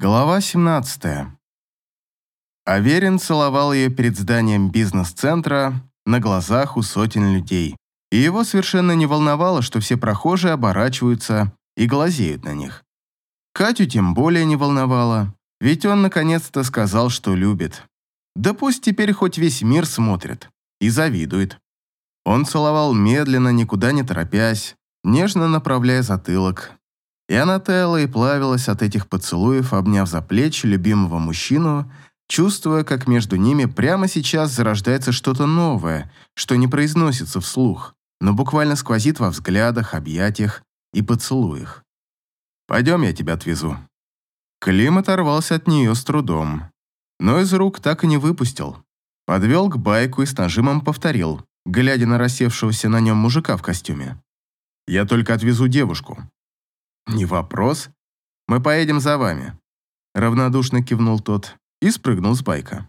Глава 17. Аверин целовал ее перед зданием бизнес-центра на глазах у сотен людей. И его совершенно не волновало, что все прохожие оборачиваются и глазеют на них. Катю тем более не волновало, ведь он наконец-то сказал, что любит. Да пусть теперь хоть весь мир смотрит и завидует. Он целовал медленно, никуда не торопясь, нежно направляя затылок, и она таяла и плавилась от этих поцелуев, обняв за плечи любимого мужчину, чувствуя, как между ними прямо сейчас зарождается что-то новое, что не произносится вслух, но буквально сквозит во взглядах, объятиях и поцелуях. «Пойдем, я тебя отвезу». Клим оторвался от нее с трудом, но из рук так и не выпустил. Подвел к байку и с нажимом повторил, глядя на рассевшегося на нем мужика в костюме. «Я только отвезу девушку. «Не вопрос. Мы поедем за вами», — равнодушно кивнул тот и спрыгнул с байка.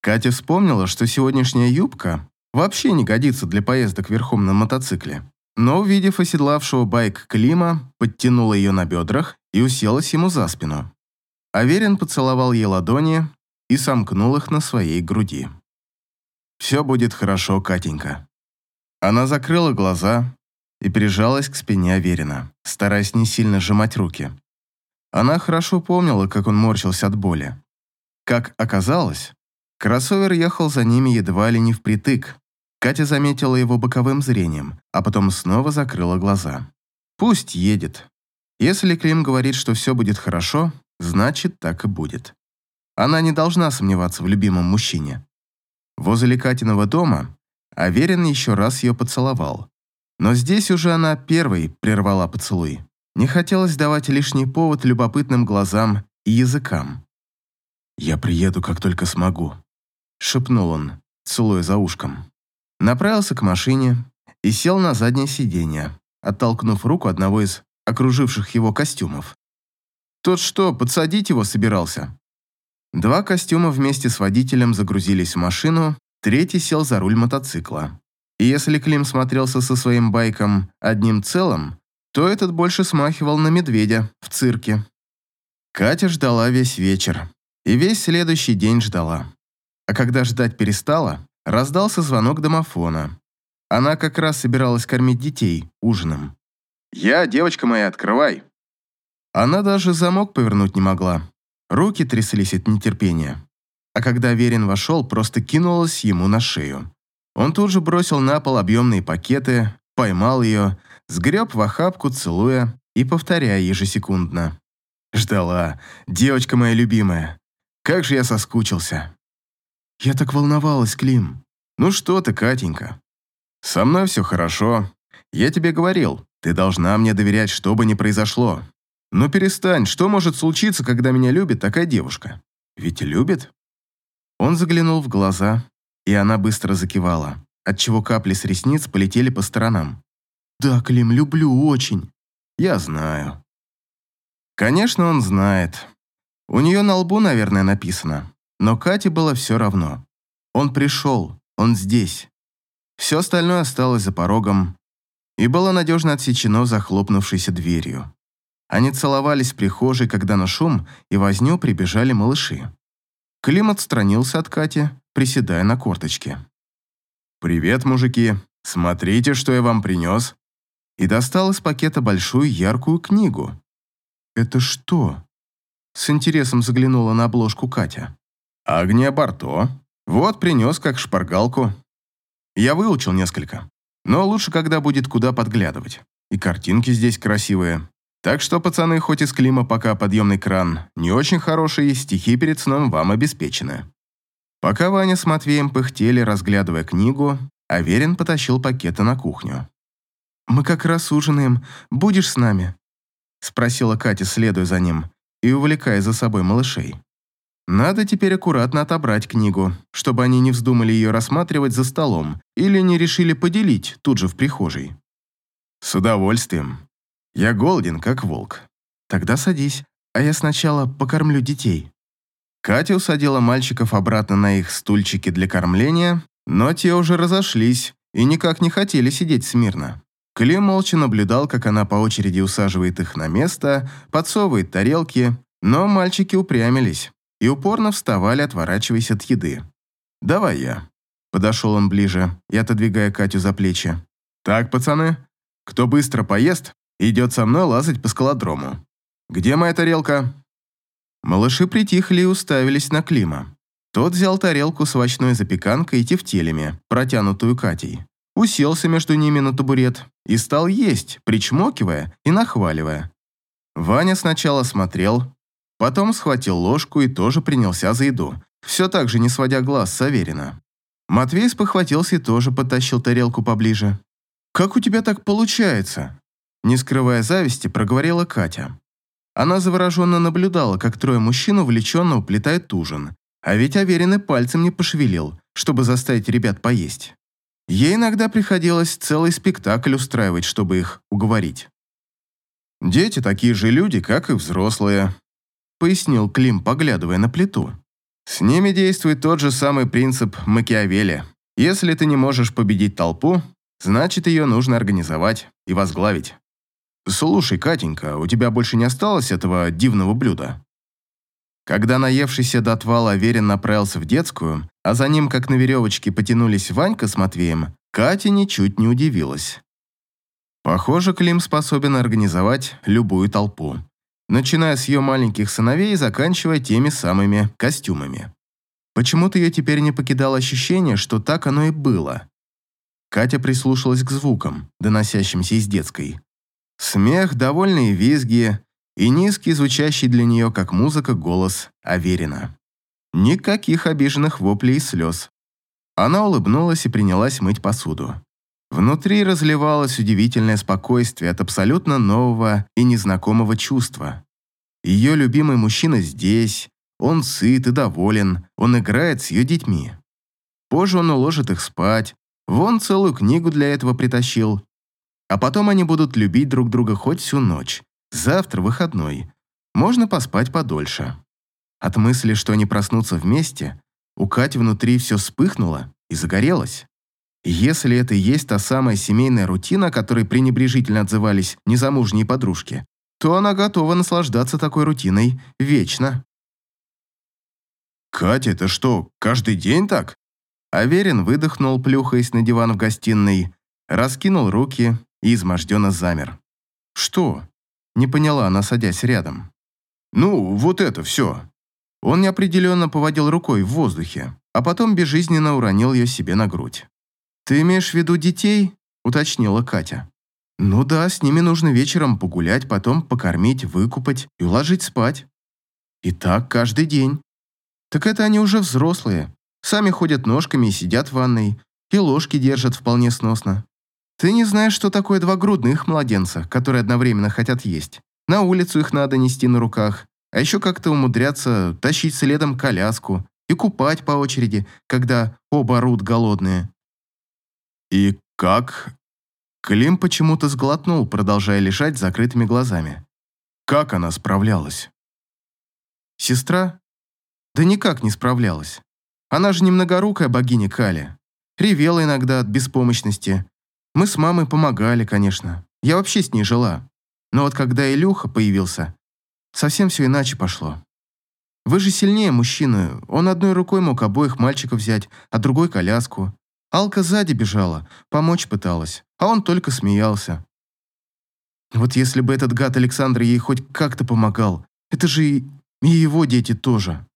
Катя вспомнила, что сегодняшняя юбка вообще не годится для поездок верхом на мотоцикле, но, увидев оседлавшего байк Клима, подтянула ее на бедрах и уселась ему за спину. Аверин поцеловал ей ладони и сомкнул их на своей груди. «Все будет хорошо, Катенька». Она закрыла глаза, и прижалась к спине Аверина, стараясь не сильно сжимать руки. Она хорошо помнила, как он морщился от боли. Как оказалось, кроссовер ехал за ними едва ли не впритык. Катя заметила его боковым зрением, а потом снова закрыла глаза. Пусть едет. Если Клим говорит, что все будет хорошо, значит, так и будет. Она не должна сомневаться в любимом мужчине. Возле Катиного дома Аверин еще раз ее поцеловал, но здесь уже она первой прервала поцелуй. Не хотелось давать лишний повод любопытным глазам и языкам. «Я приеду, как только смогу», — шепнул он, целуя за ушком. Направился к машине и сел на заднее сиденье, оттолкнув руку одного из окруживших его костюмов. Тот что, подсадить его собирался? Два костюма вместе с водителем загрузились в машину, третий сел за руль мотоцикла. И если Клим смотрелся со своим байком одним целым, то этот больше смахивал на медведя в цирке. Катя ждала весь вечер. И весь следующий день ждала. А когда ждать перестала, раздался звонок домофона. Она как раз собиралась кормить детей ужином. «Я, девочка моя, открывай!» Она даже замок повернуть не могла. Руки тряслись от нетерпения. А когда Верин вошел, просто кинулась ему на шею. Он тут же бросил на пол объемные пакеты, поймал ее, сгреб в охапку, целуя и повторяя ежесекундно. «Ждала. Девочка моя любимая. Как же я соскучился». «Я так волновалась, Клим». «Ну что ты, Катенька? Со мной все хорошо. Я тебе говорил, ты должна мне доверять, что бы ни произошло. Но перестань, что может случиться, когда меня любит такая девушка? Ведь любит?» Он заглянул в глаза, и она быстро закивала, отчего капли с ресниц полетели по сторонам. «Да, Клим, люблю очень. Я знаю». Конечно, он знает. У нее на лбу, наверное, написано. Но Кате было все равно. Он пришел, он здесь. Все остальное осталось за порогом и было надежно отсечено захлопнувшейся дверью. Они целовались в прихожей, когда на шум и возню прибежали малыши. Клим отстранился от Кати, приседая на корточке. «Привет, мужики. Смотрите, что я вам принес». И достал из пакета большую яркую книгу. «Это что?» С интересом заглянула на обложку Катя. «Агния Барто. Вот принес как шпаргалку. Я выучил несколько. Но лучше, когда будет куда подглядывать. И картинки здесь красивые. Так что, пацаны, хоть из Клима пока подъемный кран не очень хороший, стихи перед сном вам обеспечены. Пока Ваня с Матвеем пыхтели, разглядывая книгу, Аверин потащил пакеты на кухню. «Мы как раз ужинаем. Будешь с нами?» Спросила Катя, следуя за ним и увлекая за собой малышей. Надо теперь аккуратно отобрать книгу, чтобы они не вздумали ее рассматривать за столом или не решили поделить тут же в прихожей. «С удовольствием», я голоден, как волк. Тогда садись, а я сначала покормлю детей. Катя усадила мальчиков обратно на их стульчики для кормления, но те уже разошлись и никак не хотели сидеть смирно. Клим молча наблюдал, как она по очереди усаживает их на место, подсовывает тарелки, Но мальчики упрямились и упорно вставали, отворачиваясь от еды. «Давай я». Подошел он ближе и отодвигая Катю за плечи. «Так, пацаны, кто быстро поест, идет со мной лазать по скалодрому. Где моя тарелка?» Малыши притихли и уставились на Клима. Тот взял тарелку с овощной запеканкой и тефтелями, протянутую Катей. Уселся между ними на табурет и стал есть, причмокивая и нахваливая. Ваня сначала смотрел, потом схватил ложку и тоже принялся за еду, все так же не сводя глаз с Аверина. Матвей спохватился и тоже подтащил тарелку поближе. «Как у тебя так получается?» Не скрывая зависти, проговорила Катя. Она завороженно наблюдала, как трое мужчин увлеченно уплетают ужин, а ведь Аверин и пальцем не пошевелил, чтобы заставить ребят поесть. Ей иногда приходилось целый спектакль устраивать, чтобы их уговорить. «Дети такие же люди, как и взрослые», — пояснил Клим, поглядывая на плиту. «С ними действует тот же самый принцип Макиавелли. Если ты не можешь победить толпу, значит, ее нужно организовать и возглавить. Слушай, Катенька, у тебя больше не осталось этого дивного блюда?» Когда наевшийся до отвала Аверин направился в детскую, а за ним, как на веревочке, потянулись Ванька с Матвеем, Катя ничуть не удивилась. Похоже, Клим способен организовать любую толпу, начиная с ее маленьких сыновей и заканчивая теми самыми костюмами. Почему-то ее теперь не покидало ощущение, что так оно и было. Катя прислушалась к звукам, доносящимся из детской. Смех, довольные визги, и низкий, звучащий для нее как музыка, голос Аверина. Никаких обиженных воплей и слез. Она улыбнулась и принялась мыть посуду. Внутри разливалось удивительное спокойствие от абсолютно нового и незнакомого чувства. Ее любимый мужчина здесь, он сыт и доволен, он играет с ее детьми. Позже он уложит их спать, вон целую книгу для этого притащил. А потом они будут любить друг друга хоть всю ночь, Завтра выходной. Можно поспать подольше. От мысли, что они проснутся вместе, у Кати внутри все вспыхнуло и загорелось. если это и есть та самая семейная рутина, которой пренебрежительно отзывались незамужние подружки, то она готова наслаждаться такой рутиной вечно. «Катя, это что, каждый день так?» Аверин выдохнул, плюхаясь на диван в гостиной, раскинул руки и изможденно замер. «Что?» Не поняла она, садясь рядом. «Ну, вот это все». Он неопределенно поводил рукой в воздухе, а потом безжизненно уронил ее себе на грудь. «Ты имеешь в виду детей?» – уточнила Катя. «Ну да, с ними нужно вечером погулять, потом покормить, выкупать и уложить спать. И так каждый день. Так это они уже взрослые, сами ходят ножками и сидят в ванной, и ложки держат вполне сносно. Ты не знаешь, что такое два грудных младенца, которые одновременно хотят есть. На улицу их надо нести на руках, а еще как-то умудряться тащить следом коляску и купать по очереди, когда оба орут голодные. И как? Клим почему-то сглотнул, продолжая лежать с закрытыми глазами. Как она справлялась? Сестра? Да никак не справлялась. Она же немногорукая богиня Кали. Ревела иногда от беспомощности, мы с мамой помогали, конечно. Я вообще с ней жила. Но вот когда Илюха появился, совсем все иначе пошло. Вы же сильнее мужчины. Он одной рукой мог обоих мальчиков взять, а другой коляску. Алка сзади бежала, помочь пыталась, а он только смеялся. Вот если бы этот гад Александр ей хоть как-то помогал, это же и, и его дети тоже.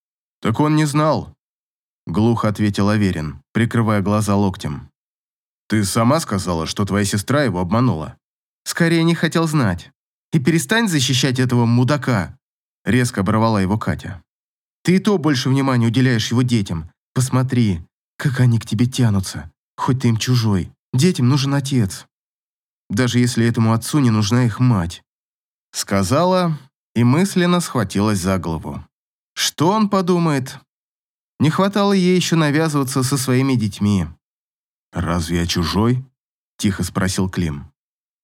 Так он не знал, глухо ответил Аверин, прикрывая глаза локтем. Ты сама сказала, что твоя сестра его обманула. Скорее не хотел знать. И перестань защищать этого мудака. Резко оборвала его Катя. Ты и то больше внимания уделяешь его детям. Посмотри, как они к тебе тянутся. Хоть ты им чужой. Детям нужен отец. Даже если этому отцу не нужна их мать. Сказала и мысленно схватилась за голову. Что он подумает? Не хватало ей еще навязываться со своими детьми. «Разве я чужой?» – тихо спросил Клим.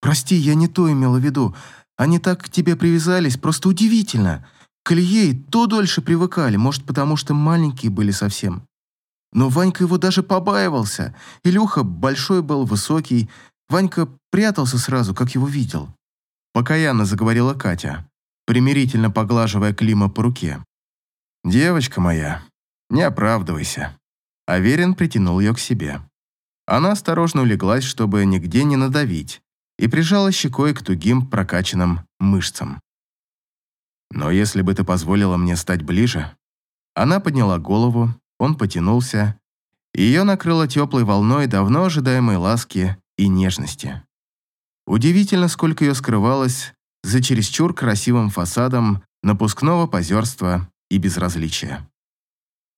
«Прости, я не то имела в виду. Они так к тебе привязались, просто удивительно. К Илье то дольше привыкали, может, потому что маленькие были совсем. Но Ванька его даже побаивался. Илюха большой был, высокий. Ванька прятался сразу, как его видел». Покаянно заговорила Катя. примирительно поглаживая Клима по руке. «Девочка моя, не оправдывайся». Аверин притянул ее к себе. Она осторожно улеглась, чтобы нигде не надавить, и прижала щекой к тугим прокачанным мышцам. «Но если бы ты позволила мне стать ближе...» Она подняла голову, он потянулся, и ее накрыло теплой волной давно ожидаемой ласки и нежности. Удивительно, сколько ее скрывалось за чересчур красивым фасадом напускного позерства и безразличия.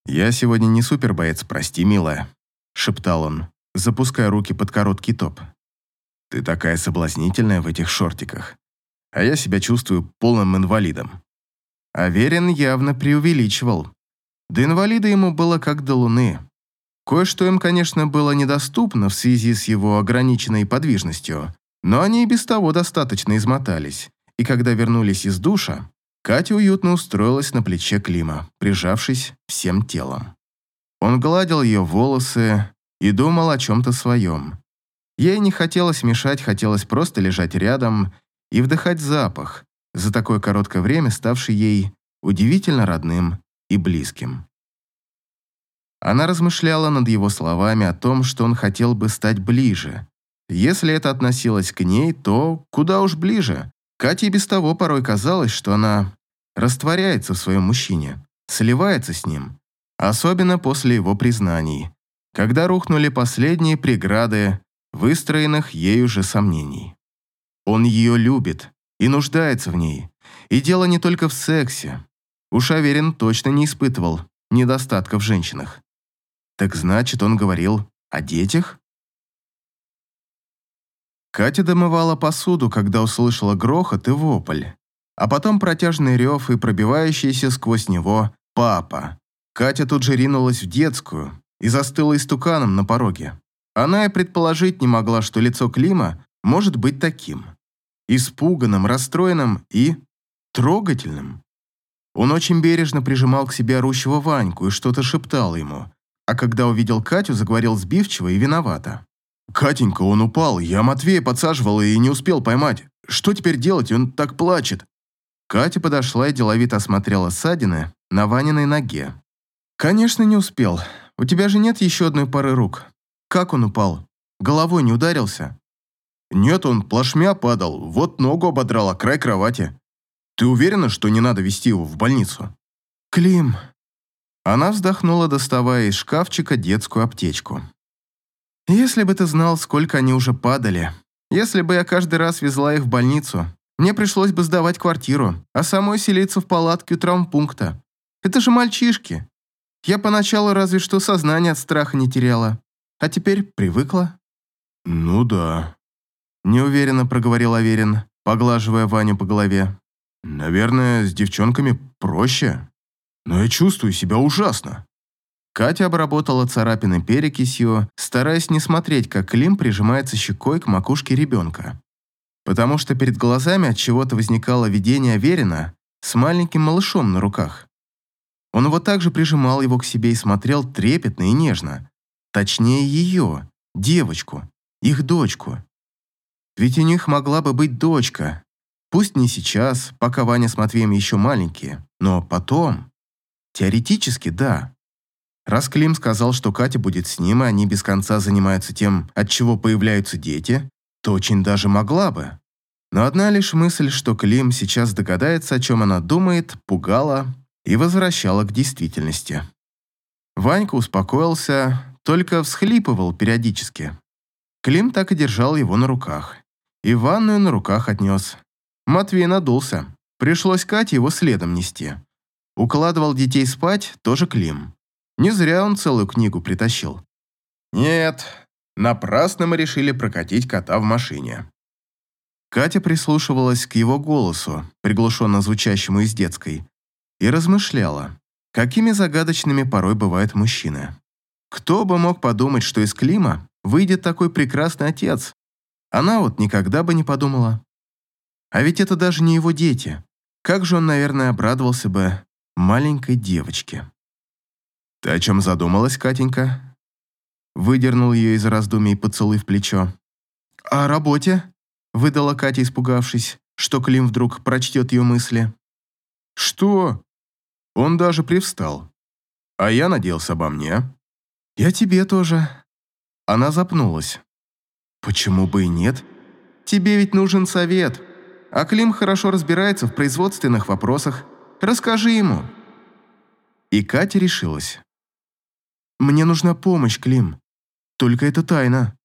«Я сегодня не супербоец, прости, милая», — шептал он, запуская руки под короткий топ. «Ты такая соблазнительная в этих шортиках, а я себя чувствую полным инвалидом». Аверин явно преувеличивал. До инвалида ему было как до луны. Кое-что им, конечно, было недоступно в связи с его ограниченной подвижностью, но они и без того достаточно измотались, и когда вернулись из душа, Катя уютно устроилась на плече Клима, прижавшись всем телом. Он гладил ее волосы и думал о чем-то своем. Ей не хотелось мешать, хотелось просто лежать рядом и вдыхать запах, за такое короткое время ставший ей удивительно родным и близким. Она размышляла над его словами о том, что он хотел бы стать ближе. Если это относилось к ней, то куда уж ближе. Кате без того порой казалось, что она растворяется в своем мужчине, сливается с ним, особенно после его признаний, когда рухнули последние преграды выстроенных ею же сомнений. Он ее любит и нуждается в ней, и дело не только в сексе. Уж Аверин точно не испытывал недостатка в женщинах. Так значит, он говорил о детях? Катя домывала посуду, когда услышала грохот и вопль, а потом протяжный рев и пробивающийся сквозь него «папа». Катя тут же ринулась в детскую и застыла истуканом на пороге. Она и предположить не могла, что лицо Клима может быть таким. Испуганным, расстроенным и трогательным. Он очень бережно прижимал к себе орущего Ваньку и что-то шептал ему, а когда увидел Катю, заговорил сбивчиво и виновато. «Катенька, он упал, я Матвея подсаживал и не успел поймать. Что теперь делать, он так плачет?» Катя подошла и деловито осмотрела ссадины на Ваниной ноге. «Конечно, не успел. У тебя же нет еще одной пары рук. Как он упал? Головой не ударился?» «Нет, он плашмя падал, вот ногу ободрал о край кровати. Ты уверена, что не надо вести его в больницу?» «Клим...» Она вздохнула, доставая из шкафчика детскую аптечку. Если бы ты знал, сколько они уже падали. Если бы я каждый раз везла их в больницу, мне пришлось бы сдавать квартиру, а самой селиться в палатке у травмпункта. Это же мальчишки. Я поначалу разве что сознание от страха не теряла, а теперь привыкла. Ну да. Неуверенно проговорил Аверин, поглаживая Ваню по голове. Наверное, с девчонками проще, но я чувствую себя ужасно. Катя обработала царапины перекисью, стараясь не смотреть, как Клим прижимается щекой к макушке ребенка. Потому что перед глазами от чего-то возникало видение Аверина с маленьким малышом на руках. Он вот так же прижимал его к себе и смотрел трепетно и нежно. Точнее, ее, девочку, их дочку. Ведь у них могла бы быть дочка. Пусть не сейчас, пока Ваня с Матвеем еще маленькие, но потом. Теоретически, да. Раз Клим сказал, что Катя будет с ним, и они без конца занимаются тем, от чего появляются дети, то очень даже могла бы. Но одна лишь мысль, что Клим сейчас догадается, о чем она думает, пугала и возвращала к действительности. Ванька успокоился, только всхлипывал периодически. Клим так и держал его на руках. И ванную на руках отнес. Матвей надулся. Пришлось Кате его следом нести. Укладывал детей спать тоже Клим. Не зря он целую книгу притащил. Нет, напрасно мы решили прокатить кота в машине. Катя прислушивалась к его голосу, приглушенно звучащему из детской, и размышляла, какими загадочными порой бывают мужчины. Кто бы мог подумать, что из Клима выйдет такой прекрасный отец? Она вот никогда бы не подумала. А ведь это даже не его дети. Как же он, наверное, обрадовался бы маленькой девочке. «Ты о чем задумалась, Катенька?» Выдернул ее из раздумий поцелуй в плечо. «О работе?» – выдала Катя, испугавшись. что Клим вдруг прочтет ее мысли. «Что?» Он даже привстал. «А я надеялся обо мне». «Я тебе тоже». Она запнулась. «Почему бы и нет? Тебе ведь нужен совет. А Клим хорошо разбирается в производственных вопросах. Расскажи ему». И Катя решилась. «Мне нужна помощь, Клим. Только это тайна».